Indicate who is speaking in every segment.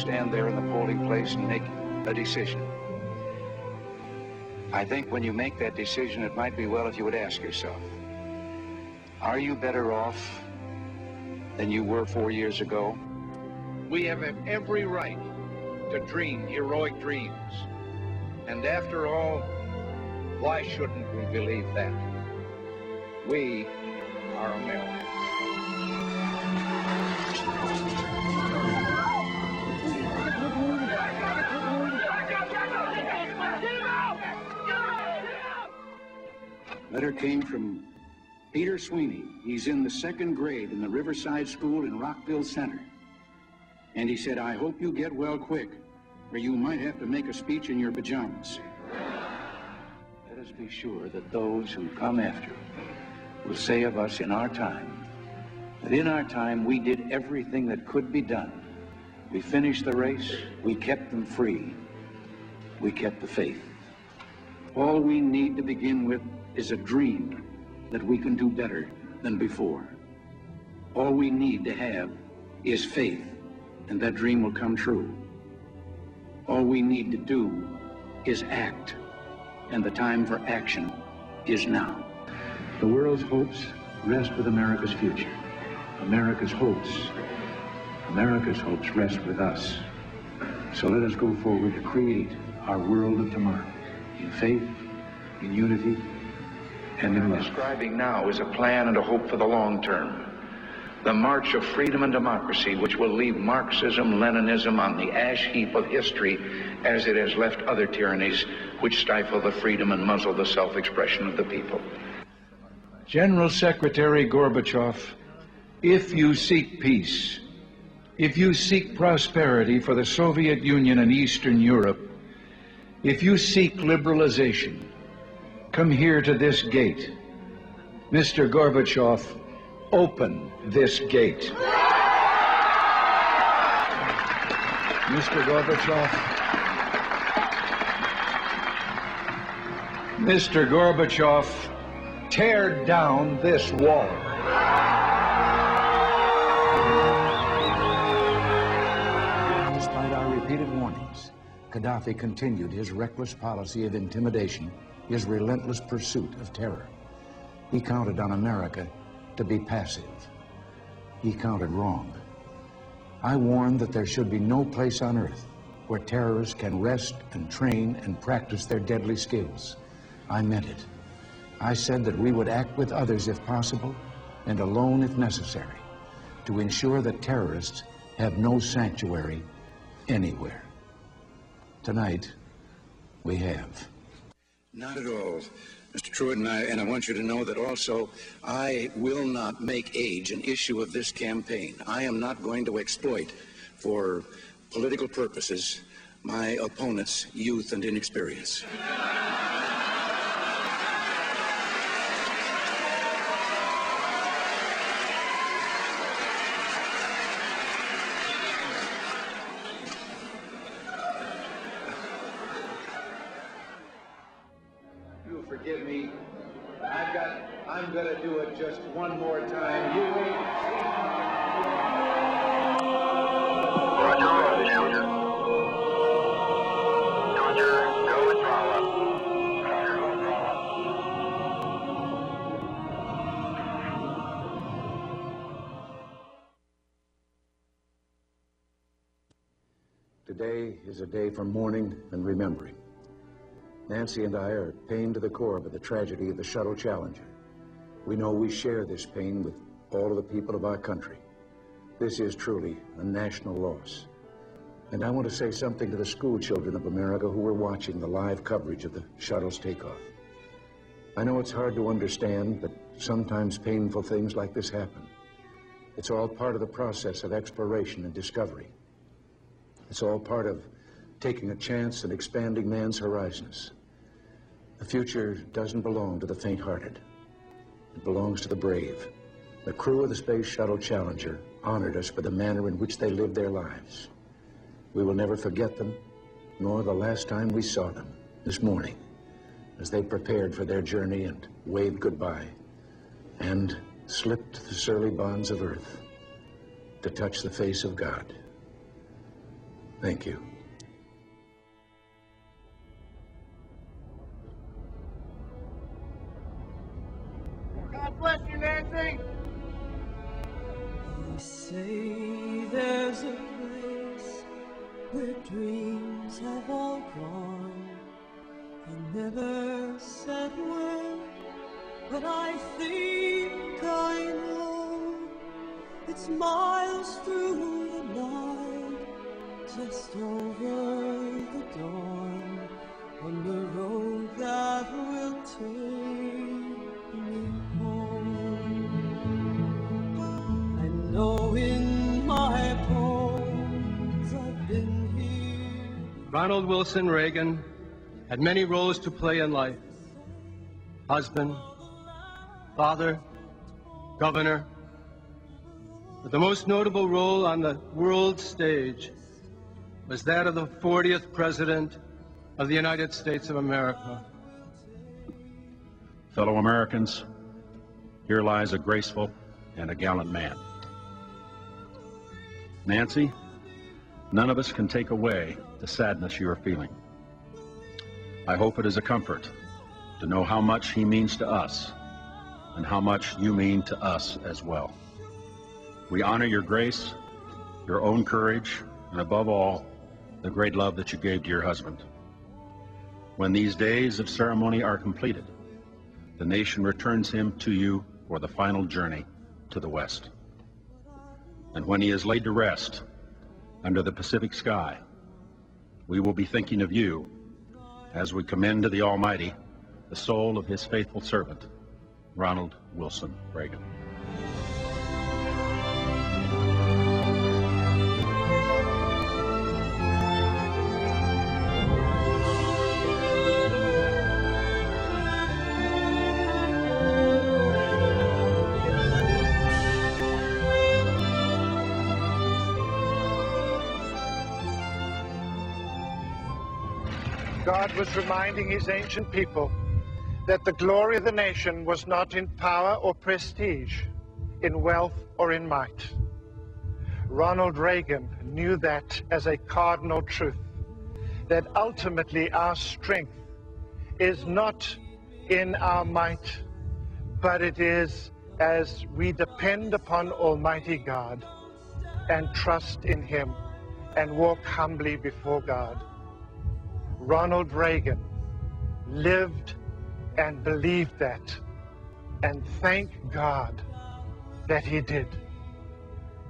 Speaker 1: stand there in the polling place and make a decision. I think when you make that decision, it might be well if you would ask yourself, are you better off than you were four years ago? We have every right to dream heroic dreams. And after all, why shouldn't we believe that? We are Americans. Letter came from Peter Sweeney. He's in the second grade in the Riverside School in Rockville Center. And he said, I hope you get well quick, or you might have to make a speech in your pajamas. Let us be sure that those who come after will say of us in our time that in our time we did everything that could be done. We finished the race, we kept them free, we kept the faith. All we need to begin with is a dream that we can do better than before. All we need to have is faith, and that dream will come true. All we need to do is act, and the time for action is now. The world's hopes rest with America's future. America's hopes, America's hopes rest with us. So let us go forward to create our world of tomorrow in faith, in unity, and in love. Describing now is a plan and a hope for the long term. The march of freedom and democracy, which will leave Marxism, Leninism on the ash heap of history as it has left other tyrannies which stifle the freedom and muzzle the self expression of the people. General Secretary Gorbachev, if you seek peace, if you seek prosperity for the Soviet Union and Eastern Europe, if you seek liberalization, come here to this gate. Mr. Gorbachev, open this gate. Mr. Gorbachev, Mr. Gorbachev, tear down this wall.
Speaker 2: Despite our repeated warnings, Gaddafi continued his reckless policy of intimidation, his relentless pursuit of terror. He counted on America to be passive. He counted wrong. I warned that there should be no place on earth where terrorists can rest and train and practice their deadly skills. I meant it. I said that we would act with others if possible and alone if necessary to ensure that terrorists have no sanctuary anywhere. Tonight, we have.
Speaker 1: Not at all. Mr. Trewhitt, and I, and I want you to know that also I will not make age an issue of this campaign. I am not going to exploit for political purposes my opponent's youth and inexperience. Going to do it just one more time. You wait.
Speaker 2: Today is a day for mourning and remembering. Nancy and I are pained to the core by the tragedy of the Shuttle Challenger. We know we share this pain with all of the people of our country. This is truly a national loss. And I want to say something to the school children of America who were watching the live coverage of the shuttle's takeoff. I know it's hard to understand, but sometimes painful things like this happen. It's all part of the process of exploration and discovery. It's all part of taking a chance and expanding man's horizons. The future doesn't belong to the faint-hearted. It belongs to the brave. The crew of the Space Shuttle Challenger honored us for the manner in which they lived their lives. We will never forget them, nor the last time we saw them, this morning, as they prepared for their journey and waved goodbye, and slipped the surly bonds of earth to touch the face of God. Thank you.
Speaker 3: You,
Speaker 4: They say there's a place where dreams have all gone. I never said where, but I think I know. It's miles through the night, just over the dawn, on the road that will take
Speaker 5: Ronald Wilson Reagan had many roles to play in life husband, father, governor. But the most notable role on the world stage was that of the 40th President of the United States of America.
Speaker 6: Fellow Americans, here lies a graceful and a gallant man. Nancy, none of us can take away the sadness you are feeling. I hope it is a comfort to know how much he means to us and how much you mean to us as well. We honor your grace, your own courage, and above all, the great love that you gave to your husband. When these days of ceremony are completed, the nation returns him to you for the final journey to the west. And when he is laid to rest under the Pacific sky, we will be thinking of you as we commend to the Almighty the soul of his faithful servant, Ronald Wilson Reagan.
Speaker 3: God was reminding his ancient people that the glory of the nation was not in power or prestige, in wealth or in might. Ronald Reagan knew that as a cardinal truth, that ultimately our strength is not in our might, but it is as we depend upon Almighty God and trust in Him and walk humbly before God. Ronald Reagan lived and believed that. And thank God that he did.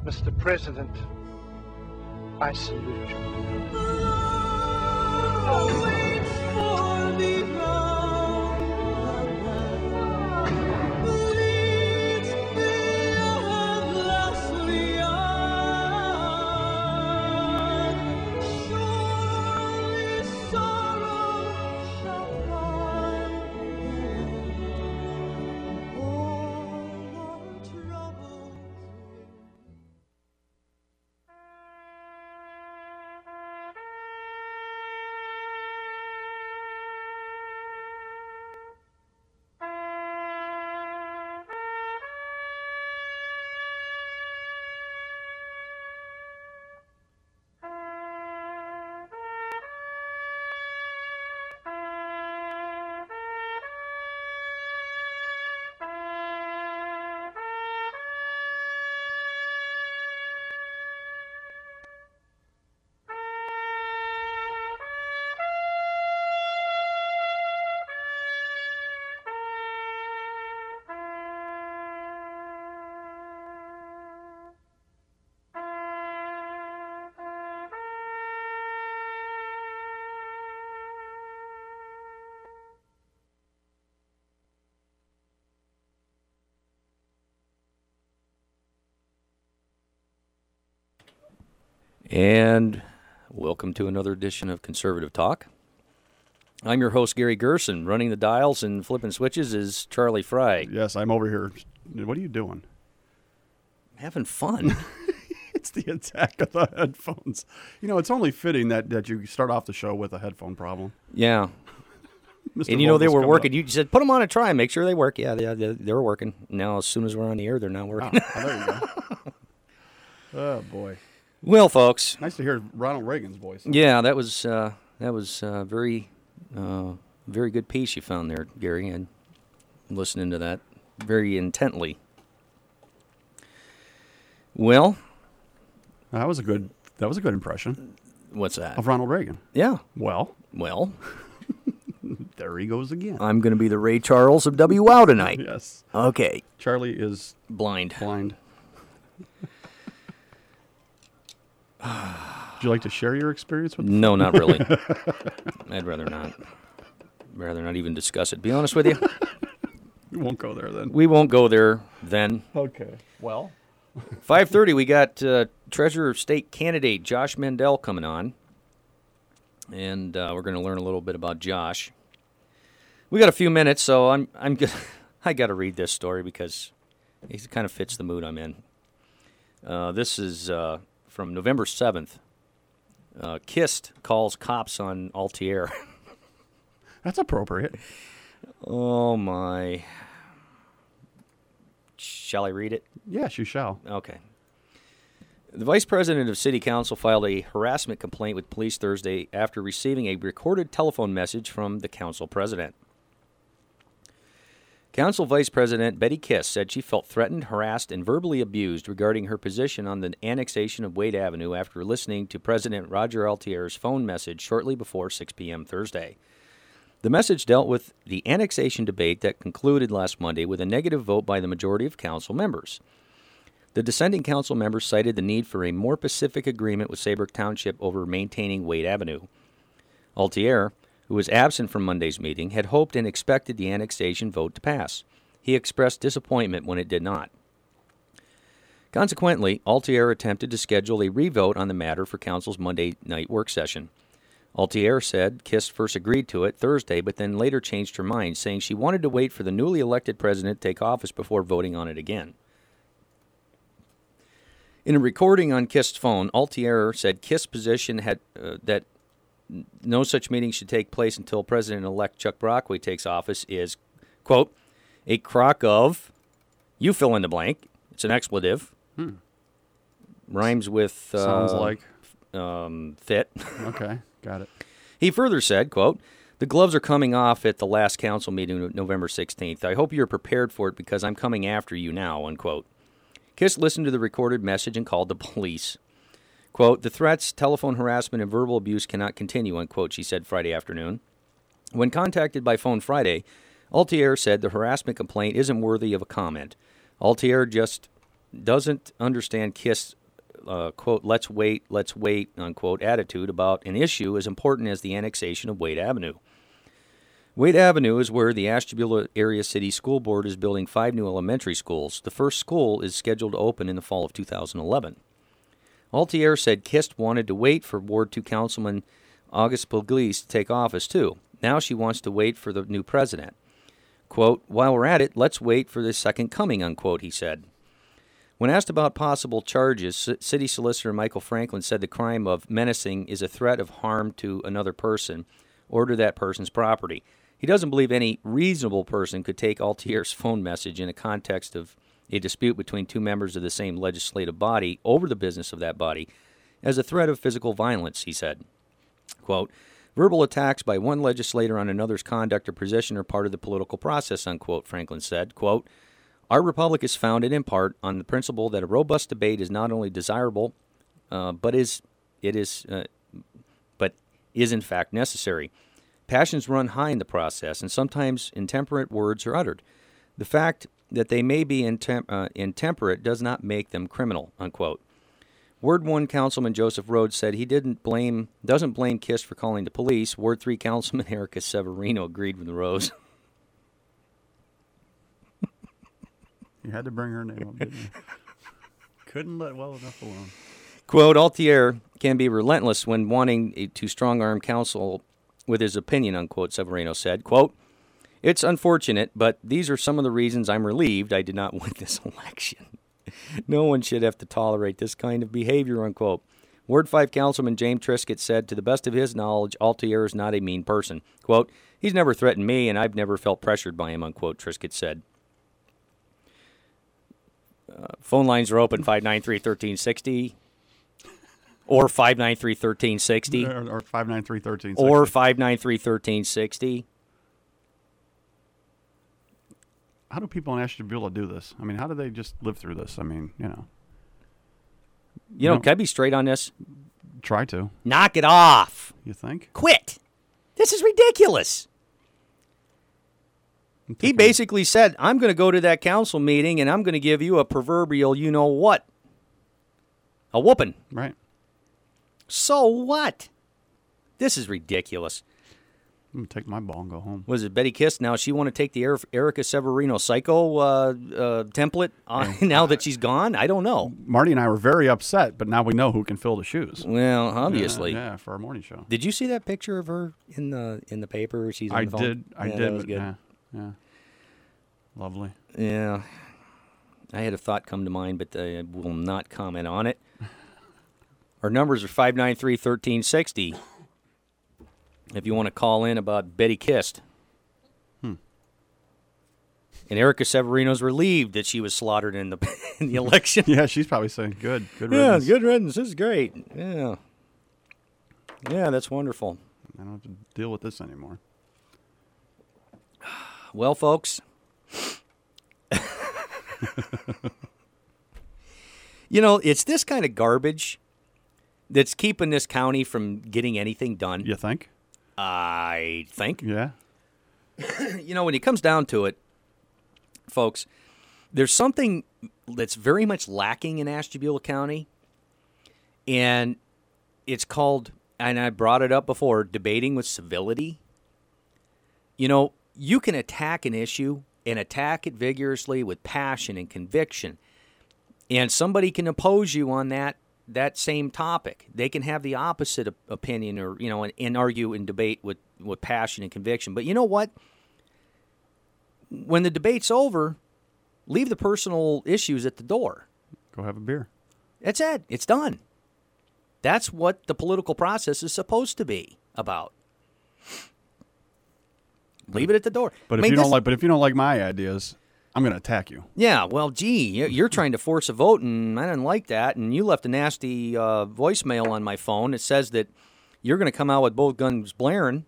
Speaker 3: Mr. President, I salute you.
Speaker 4: Oh,
Speaker 7: And welcome to another edition of Conservative Talk. I'm your host, Gary Gerson. Running the dials and flipping switches is Charlie Fry.
Speaker 8: Yes, I'm over here. What are you doing?
Speaker 7: Having fun.
Speaker 8: It's the attack of the headphones. You know, it's only fitting that, that you start off the show with a headphone problem.
Speaker 7: yeah. And you know, they were working.
Speaker 8: up.
Speaker 7: You said, put them on a try, and make sure they work. Yeah, they, they, they were working. Now, as soon as we're on the air, they're not working.
Speaker 8: Ah, there you go. oh, boy.
Speaker 7: Well, folks,
Speaker 8: Nice to hear Ronald Reagan's voice.
Speaker 7: yeah, that was uh, that was uh, very uh, very good piece you found there, Gary. And listening to that very intently. Well,
Speaker 8: That was a good. That was a good impression
Speaker 7: what's that?
Speaker 8: of Ronald Reagan.
Speaker 7: Yeah.
Speaker 8: Well,
Speaker 7: Well,
Speaker 8: there he goes again.
Speaker 7: I'm going to be the Ray Charles of W. WOW tonight.
Speaker 8: yes,
Speaker 7: Okay.
Speaker 8: Charlie is
Speaker 7: Blind.
Speaker 8: blind. Would you like to share your experience with?
Speaker 7: No, not really. I'd rather not. Rather not even discuss it. Be honest with you,
Speaker 8: We won't go there then.
Speaker 7: we won't go there then.
Speaker 8: Okay. Well,
Speaker 7: 5:30 we got uh, Treasurer of State candidate Josh Mandel coming on. And uh, we're going to learn a little bit about Josh. We got a few minutes, so I'm I'm good. I got to read this story because it kind of fits the mood I'm in. Uh, this is uh, from November 7th. Uh, Kist calls cops on Altier.
Speaker 8: that's appropriate.
Speaker 7: oh my. Shall I read it?
Speaker 8: Yes, you shall.
Speaker 7: Okay. The vice president of city council filed a harassment complaint with police Thursday after receiving a recorded telephone message from the council president. Council Vice President Betty Kiss said she felt threatened, harassed, and verbally abused regarding her position on the annexation of Wade Avenue after listening to President Roger Altier's phone message shortly before 6 p.m. Thursday. The message dealt with the annexation debate that concluded last Monday with a negative vote by the majority of council members. The dissenting council members cited the need for a more pacific agreement with Saybrook Township over maintaining Wade Avenue. Altier, who was absent from Monday's meeting, had hoped and expected the annexation vote to pass. He expressed disappointment when it did not. Consequently, Altier attempted to schedule a revote on the matter for council's Monday night work session. Altier said Kist first agreed to it Thursday, but then later changed her mind, saying she wanted to wait for the newly elected president to take office before voting on it again. In a recording on Kist's phone, Altier said Kist's position had uh, that no such meeting should take place until President-elect Chuck Brockway takes office is, quote, a crock of, you fill in the blank. It's an expletive. Rhymes with uh,
Speaker 8: Sounds like.
Speaker 7: um, fit.
Speaker 8: Okay, got it.
Speaker 7: He further said, quote, The gloves are coming off at the last council meeting November 16th. I hope you're prepared for it because I'm coming after you now, unquote. Kiss listened to the recorded message and called the police. Quote, The threats, telephone harassment, and verbal abuse cannot continue, unquote, she said Friday afternoon. When contacted by phone Friday, Altier said the harassment complaint isn't worthy of a comment. Altier just doesn't understand Kiss uh, quote, let's wait, let's wait, unquote, attitude about an issue as important as the annexation of Wade Avenue. Wade Avenue is where the Ashtabula Area City School Board is building five new elementary schools. The first school is scheduled to open in the fall of 2011. Altier said Kist wanted to wait for Ward 2 Councilman August Pugliese to take office, too. Now she wants to wait for the new president. Quote, while we're at it, let's wait for the second coming, unquote, he said. When asked about possible charges, City Solicitor Michael Franklin said the crime of menacing is a threat of harm to another person or to that person's property. He doesn't believe any reasonable person could take Altier's phone message in a context of a dispute between two members of the same legislative body over the business of that body as a threat of physical violence, he said. Quote, Verbal attacks by one legislator on another's conduct or position are part of the political process, unquote, Franklin said. Quote, Our republic is founded in part on the principle that a robust debate is not only desirable, uh, but is it is uh, but is in fact necessary. Passions run high in the process, and sometimes intemperate words are uttered. The fact that they may be intem- uh, intemperate does not make them criminal. Unquote. Ward One Councilman Joseph Rhodes said he didn't blame doesn't blame Kiss for calling the police. Word Three Councilman Erica Severino agreed with Rose.
Speaker 8: You had to bring her name up, didn't you? Couldn't let well enough alone.
Speaker 7: Quote, Altier can be relentless when wanting to strong arm counsel with his opinion, unquote, Severino said. Quote, It's unfortunate, but these are some of the reasons I'm relieved I did not win this election. no one should have to tolerate this kind of behavior, unquote. Ward 5 Councilman James Triscutt said, to the best of his knowledge, Altier is not a mean person. Quote, He's never threatened me, and I've never felt pressured by him, unquote, Triscutt said. Uh, phone lines are open 593 1360. or 593 1360
Speaker 8: Or, or 593
Speaker 7: or 593 1360.
Speaker 8: How do people in Ashtabula do this? I mean, how do they just live through this? I mean, you know,
Speaker 7: You know,
Speaker 8: No.
Speaker 7: can I be straight on this?
Speaker 8: try to.
Speaker 7: Knock it off.
Speaker 8: You think?
Speaker 7: Quit. This is ridiculous. He basically said, I'm going to go to that council meeting and I'm going to give you a proverbial you know what. A whooping.
Speaker 8: Right.
Speaker 7: So what? This is ridiculous.
Speaker 8: I'm gonna take my ball and go home.
Speaker 7: Was it Betty Kiss? Now she want to take the Er- Erica Severino psycho uh, uh, template on, now that she's gone? I don't know.
Speaker 8: Marty and I were very upset, but now we know who can fill the shoes.
Speaker 7: Well, obviously.
Speaker 8: Yeah, yeah, for our morning show.
Speaker 7: Did you see that picture of her in the in the paper? She's on
Speaker 8: I did. I
Speaker 7: Yeah,
Speaker 8: did.
Speaker 7: That was
Speaker 8: but
Speaker 7: good.
Speaker 8: Yeah, yeah. Lovely.
Speaker 7: Yeah. I had a thought come to mind, but I will not comment on it. Our numbers are 593 1360. If you want to call in about Betty Kist.
Speaker 8: Hmm.
Speaker 7: And Erica Severino's relieved that she was slaughtered in the in the election.
Speaker 8: Yeah, she's probably saying good. Good.
Speaker 7: yeah,
Speaker 8: riddance.
Speaker 7: good riddance. This is great. Yeah. Yeah, that's wonderful.
Speaker 8: I don't have to deal with this anymore.
Speaker 7: Well, folks, you know, it's this kind of garbage that's keeping this county from getting anything done.
Speaker 8: You think?
Speaker 7: I think.
Speaker 8: Yeah.
Speaker 7: you know, when it comes down to it, folks, there's something that's very much lacking in Ashtabula County, and it's called, and I brought it up before, debating with civility. You know, you can attack an issue and attack it vigorously with passion and conviction, and somebody can oppose you on that that same topic. They can have the opposite op- opinion, or you know, and, and argue and debate with with passion and conviction. But you know what? When the debate's over, leave the personal issues at the door.
Speaker 8: Go have a beer.
Speaker 7: That's it. It's done. That's what the political process is supposed to be about. Leave it at the door.
Speaker 8: But
Speaker 7: I
Speaker 8: if
Speaker 7: mean,
Speaker 8: you don't like, but if you don't like my ideas, I'm going to attack you.
Speaker 7: Yeah, well, gee, you- you're trying to force a vote, and I didn't like that. And you left a nasty uh, voicemail on my phone. It says that you're going to come out with both guns blaring,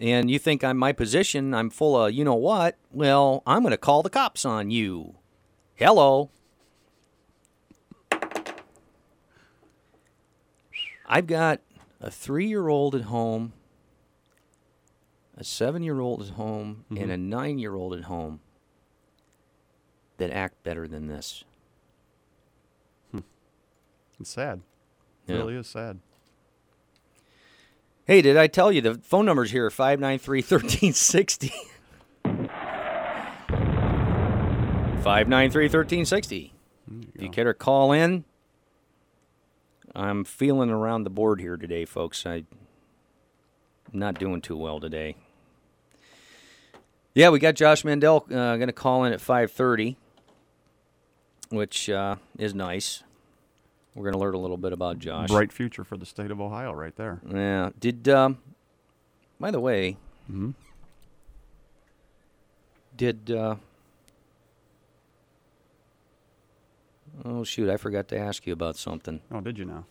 Speaker 7: and you think I'm my position. I'm full of you know what. Well, I'm going to call the cops on you. Hello. I've got a three-year-old at home, a seven-year-old at home, and a nine-year-old at home that act better than this.
Speaker 8: It's sad. It
Speaker 7: Yeah.
Speaker 8: really is sad.
Speaker 7: Hey, did I tell you the phone numbers here are 593 1360? 593 1360. If you care to call in, I'm feeling around the board here today, folks. I'm not doing too well today. Yeah, we got Josh Mandel uh, going to call in at 5:30, which uh, is nice. We're going to learn a little bit about Josh.
Speaker 8: Bright future for the state of Ohio, right there.
Speaker 7: Yeah. Did um by the way,
Speaker 8: Mm-hmm.
Speaker 7: did uh Oh shoot, I forgot to ask you about something.
Speaker 8: Oh, did you now?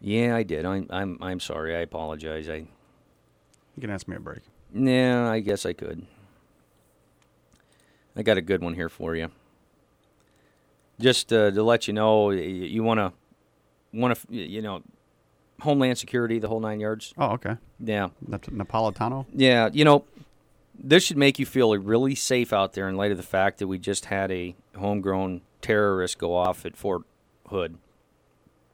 Speaker 7: Yeah, I did. I'm I'm I'm sorry. I apologize. I
Speaker 8: You can ask me a break.
Speaker 7: Yeah, I guess I could. I got a good one here for you. Just uh, to let you know, you want to want to you know, Homeland Security, the whole 9 yards.
Speaker 8: Oh, okay.
Speaker 7: Yeah.
Speaker 8: Nap- Napolitano.
Speaker 7: Yeah, you know, this should make you feel really safe out there in light of the fact that we just had a homegrown terrorist go off at Fort Hood.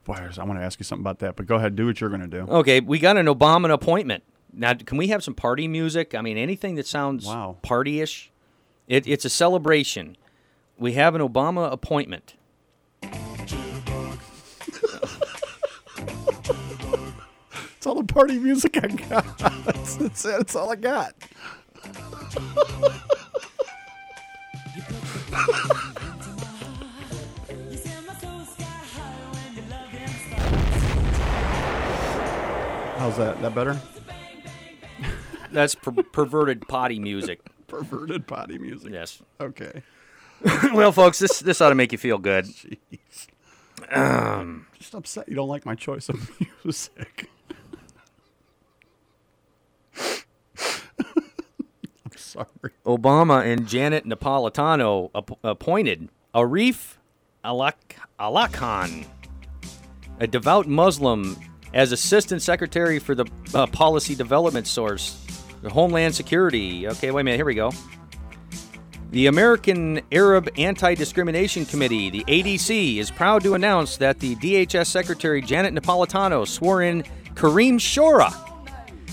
Speaker 8: Boy, I want to ask you something about that, but go ahead, do what you're going to do.
Speaker 7: Okay, we got an Obama appointment. Now, can we have some party music? I mean, anything that sounds
Speaker 8: Wow.
Speaker 7: party-ish. It, it's a celebration. We have an Obama appointment.
Speaker 8: It's all the party music I got. that's, that's it. That's all I got. How's that? That better?
Speaker 7: That's per- perverted potty music.
Speaker 8: Perverted potty music.
Speaker 7: Yes.
Speaker 8: Okay.
Speaker 7: well, folks, this this ought to make you feel good. Um,
Speaker 8: just upset you don't like my choice of music. I'm sorry.
Speaker 7: Obama and Janet Napolitano app- appointed Arif Alak- Alikhan, a devout Muslim, as Assistant Secretary for the uh, Policy Development Source, Homeland Security. Okay, wait a minute. Here we go. The American Arab Anti Discrimination Committee, the ADC, is proud to announce that the DHS Secretary Janet Napolitano swore in Kareem Shora,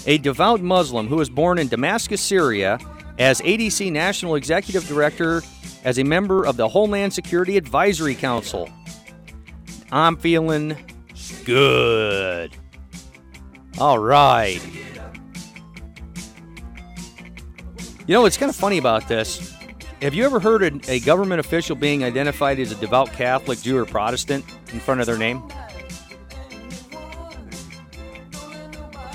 Speaker 7: a devout Muslim who was born in Damascus, Syria, as ADC National Executive Director as a member of the Homeland Security Advisory Council. I'm feeling good. All right. You know what's kind of funny about this? Have you ever heard a, a government official being identified as a devout Catholic, Jew, or Protestant in front of their name?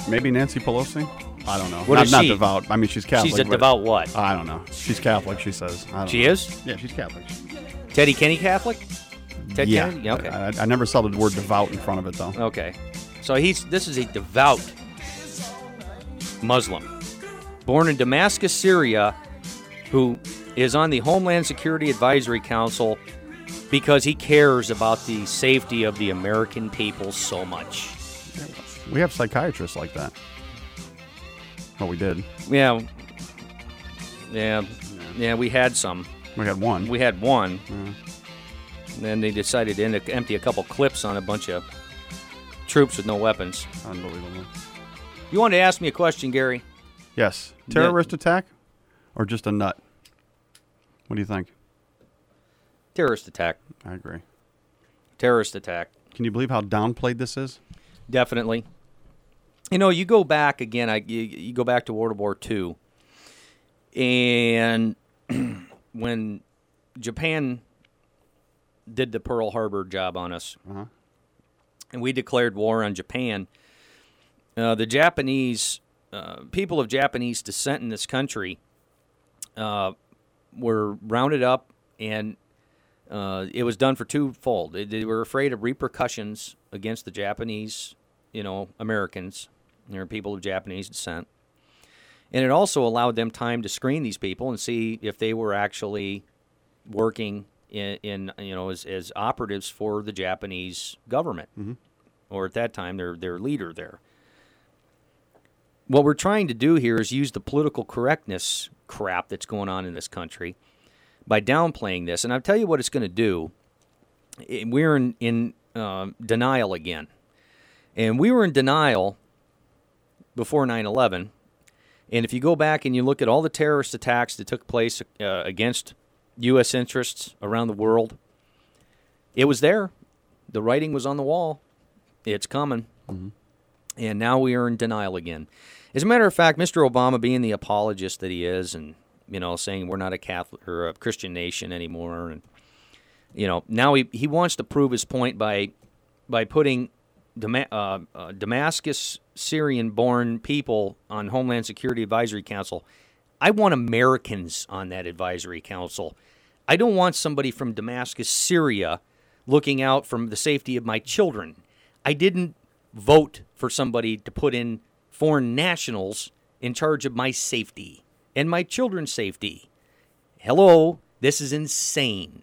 Speaker 8: Maybe Nancy Pelosi? I don't know.
Speaker 7: What
Speaker 8: not,
Speaker 7: is
Speaker 8: not
Speaker 7: she?
Speaker 8: devout. I mean, she's Catholic.
Speaker 7: She's a devout what?
Speaker 8: I don't know. She's Catholic, she says. I don't
Speaker 7: She
Speaker 8: know.
Speaker 7: is?
Speaker 8: Yeah, she's Catholic.
Speaker 7: Teddy Kenny Catholic? Ted
Speaker 8: yeah.
Speaker 7: Kennedy? Yeah, okay.
Speaker 8: I, I never saw the word devout in front of it, though.
Speaker 7: Okay. So he's this is a devout Muslim, born in Damascus, Syria, who is on the Homeland Security Advisory Council because he cares about the safety of the American people so much.
Speaker 8: We have psychiatrists like that. Well, we did.
Speaker 7: Yeah. Yeah. Yeah, we had some.
Speaker 8: We had one.
Speaker 7: We had one. and Then they decided to empty a couple clips on a bunch of troops with no weapons.
Speaker 8: Unbelievable.
Speaker 7: You wanted to ask me a question, Gary?
Speaker 8: Yes. Terrorist attack or just a nut? What do you think?
Speaker 7: Terrorist attack.
Speaker 8: I agree.
Speaker 7: Terrorist attack.
Speaker 8: Can you believe how downplayed this is?
Speaker 7: Definitely. You know, you go back again. I you, you go back to World War II, and when Japan did the Pearl Harbor job on us,
Speaker 8: Uh-huh.
Speaker 7: and we declared war on Japan, uh, the Japanese uh, people of Japanese descent in this country uh, were rounded up, and uh, it was done for twofold. They, they were afraid of repercussions against the Japanese, you know, Americans, or people of Japanese descent, and it also allowed them time to screen these people and see if they were actually working in, in you know, as, as operatives for the Japanese government, or at that time their their leader there. What we're trying to do here is use the political correctness crap that's going on in this country by downplaying this. And I'll tell you what it's going to do. We're in, in uh, denial again. And we were in denial before 9 11. And if you go back and you look at all the terrorist attacks that took place uh, against U.S. interests around the world, it was there. The writing was on the wall. It's coming. And now we are in denial again. As a matter of fact, Mr. Obama, being the apologist that he is, and you know, saying we're not a Catholic or a Christian nation anymore, and you know, now he he wants to prove his point by by putting Dama- uh, uh, Damascus Syrian-born people on Homeland Security Advisory Council. I want Americans on that advisory council. I don't want somebody from Damascus, Syria, looking out for the safety of my children. I didn't vote for somebody to put in foreign nationals in charge of my safety and my children's safety. Hello, this is insane.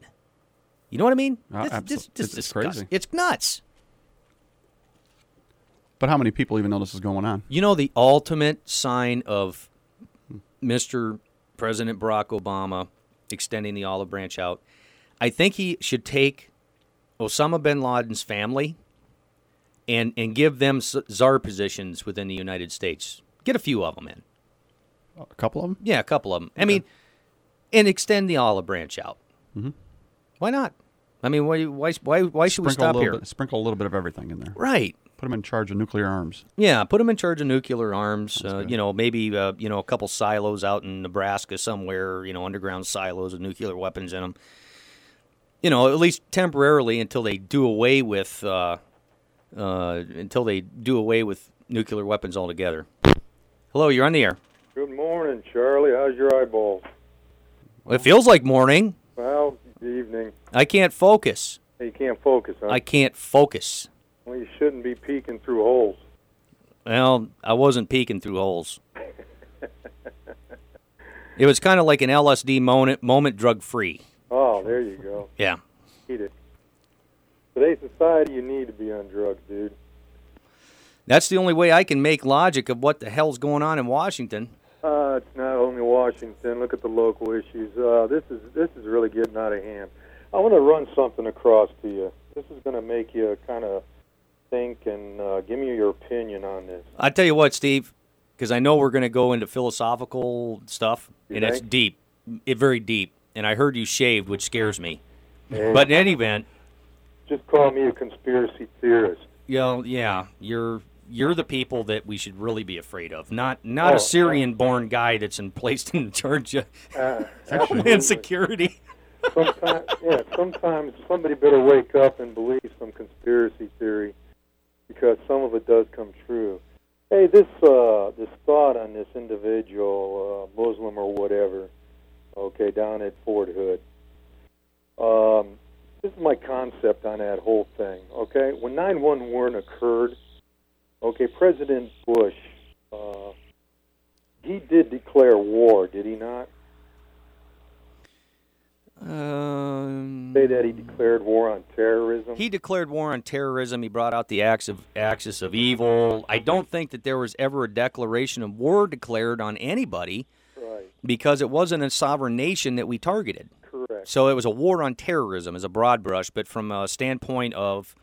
Speaker 7: You know what I mean?
Speaker 8: Uh,
Speaker 7: This- this- this
Speaker 8: it's- it's crazy.
Speaker 7: It's nuts.
Speaker 8: But how many people even know this is going on?
Speaker 7: You know the ultimate sign of Mr. President Barack Obama extending the olive branch out. I think he should take Osama bin Laden's family and and give them czar positions within the United States. Get a few of them in.
Speaker 8: A couple of them?
Speaker 7: Yeah, a couple of them. I mean, and extend the olive branch out.
Speaker 8: Mhm.
Speaker 7: Why not? I mean, why why why, why should we
Speaker 8: Sprinkle a
Speaker 7: stop
Speaker 8: little
Speaker 7: here?
Speaker 8: Bit, sprinkle a little bit of everything in there.
Speaker 7: Right.
Speaker 8: Put them in charge of nuclear arms.
Speaker 7: Yeah, put them in charge of nuclear arms. Uh, you know, maybe uh, you know a couple silos out in Nebraska somewhere. You know, underground silos with nuclear weapons in them. You know, at least temporarily until they do away with uh, uh, until they do away with nuclear weapons altogether. Hello, you're on the air.
Speaker 9: Good morning, Charlie. How's your eyeball?
Speaker 7: Well, it feels like morning.
Speaker 9: Well, evening.
Speaker 7: I can't focus.
Speaker 9: You can't focus, huh?
Speaker 7: I can't focus.
Speaker 9: Well, you shouldn't be peeking through holes.
Speaker 7: Well, I wasn't peeking through holes. It was kind of like an LSD moment, moment drug free.
Speaker 9: Oh, there you go.
Speaker 7: Yeah.
Speaker 9: Eat it. Today's society, you need to be on drugs, dude.
Speaker 7: That's the only way I can make logic of what the hell's going on in Washington.
Speaker 9: Uh, it's not only Washington. Look at the local issues. Uh, this is this is really getting out of hand. I want to run something across to you. This is going to make you kind of think and uh, give me your opinion on this.
Speaker 7: I tell you what, Steve, because I know we're going to go into philosophical stuff,
Speaker 9: You
Speaker 7: and it's deep, it very deep. And I heard you shaved, which scares me.
Speaker 9: Yeah.
Speaker 7: But in any event,
Speaker 9: Just call me a conspiracy theorist.
Speaker 7: you know, yeah, you're you're the people that we should really be afraid of, not not
Speaker 9: Oh,
Speaker 7: a Syrian-born guy that's in placed in charge of
Speaker 9: Uh,
Speaker 7: Homeland. Security.
Speaker 9: sometimes, yeah, sometimes somebody better wake up and believe some conspiracy theory because some of it does come true. Hey, this uh, this thought on this individual, uh, Muslim or whatever, okay, down at Fort Hood. Um, this is my concept on that whole thing. Okay, when 911 occurred, okay, President Bush, uh, he did declare war, did he not?
Speaker 7: Um,
Speaker 9: Say that he declared war on terrorism.
Speaker 7: He declared war on terrorism. He brought out the acts of axis of evil. I don't think that there was ever a declaration of war declared on anybody
Speaker 9: Right.
Speaker 7: because it wasn't a sovereign nation that we targeted.
Speaker 9: Correct.
Speaker 7: So it was a war on terrorism as a broad brush, but from a standpoint of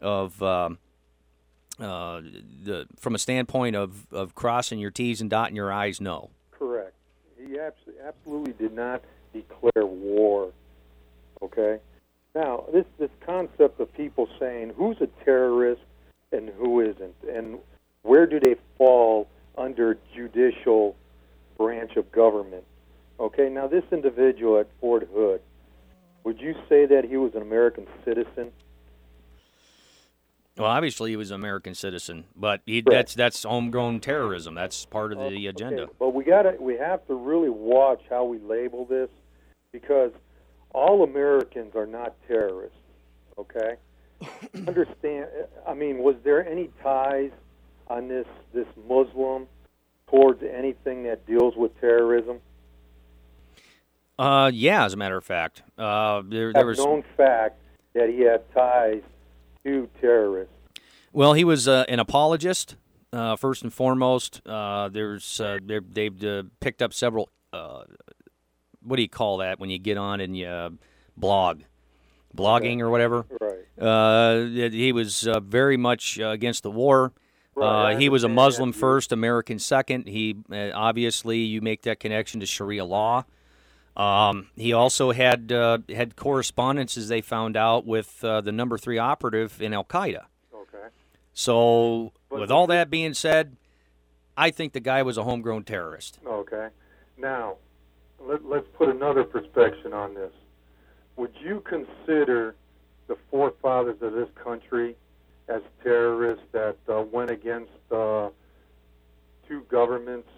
Speaker 7: of um, uh, the from a standpoint of, of crossing your T's and dotting your I's, no.
Speaker 9: Correct. He abs- absolutely did not declare war. Okay. Now, this this concept of people saying who's a terrorist and who isn't, and where do they fall under judicial branch of government? Okay. Now, this individual at Fort Hood, would you say that he was an American citizen?
Speaker 7: Well, obviously he was an American citizen, but he, that's that's homegrown terrorism. That's part of the oh,
Speaker 9: agenda. But we got to we have to really watch how we label this because all Americans are not terrorists. Okay, understand? I mean, was there any ties on this this Muslim towards anything that deals with terrorism?
Speaker 7: Uh, yeah, as a matter of fact, uh, there, there was.
Speaker 9: known fact that he had ties to terrorists.
Speaker 7: Well, he was uh, an apologist uh, first and foremost. Uh, there's uh, they've uh, picked up several. Uh, what do you call that when you get on and you uh, blog, blogging or whatever?
Speaker 9: Right.
Speaker 7: Uh, he was uh, very much uh, against the war.
Speaker 9: Right,
Speaker 7: uh, he was a Muslim first, American second. He uh, obviously you make that connection to Sharia law. Um, he also had uh, had correspondence, as they found out, with uh, the number three operative in Al Qaeda.
Speaker 9: Okay.
Speaker 7: So, with all that being said, I think the guy was a homegrown terrorist.
Speaker 9: Okay. Now, let, let's put another perspective on this. Would you consider the forefathers of this country as terrorists that uh, went against uh, two governments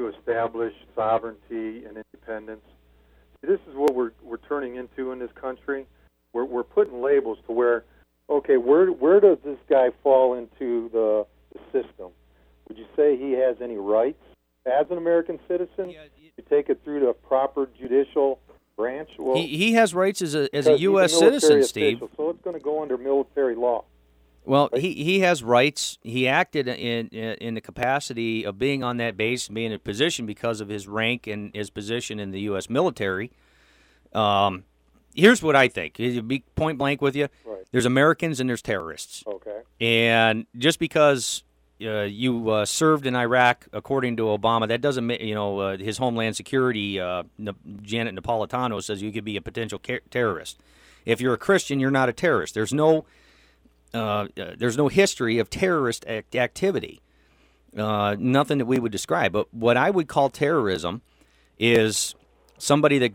Speaker 9: to establish sovereignty and independence? This is what we're, we're turning into in this country. We're, we're putting labels to where, okay, where, where does this guy fall into the, the system? Would you say he has any rights as an American citizen? You take it through the proper judicial branch. Well,
Speaker 7: he, he has rights as a as a U.S. citizen, Steve.
Speaker 9: official, so it's going to go under military law.
Speaker 7: Well, he, he has rights. He acted in, in in the capacity of being on that base and being in a position because of his rank and his position in the U.S. military. Um, here's what I think. To be point blank with you,
Speaker 9: Right.
Speaker 7: there's Americans and there's terrorists.
Speaker 9: Okay.
Speaker 7: And just because uh, you uh, served in Iraq, according to Obama, that doesn't mean you know uh, his Homeland Security. Uh, Janet Napolitano says you could be a potential ca- terrorist. If you're a Christian, you're not a terrorist. There's no uh, there's no history of terrorist act- activity. Uh, nothing that we would describe. But what I would call terrorism is somebody that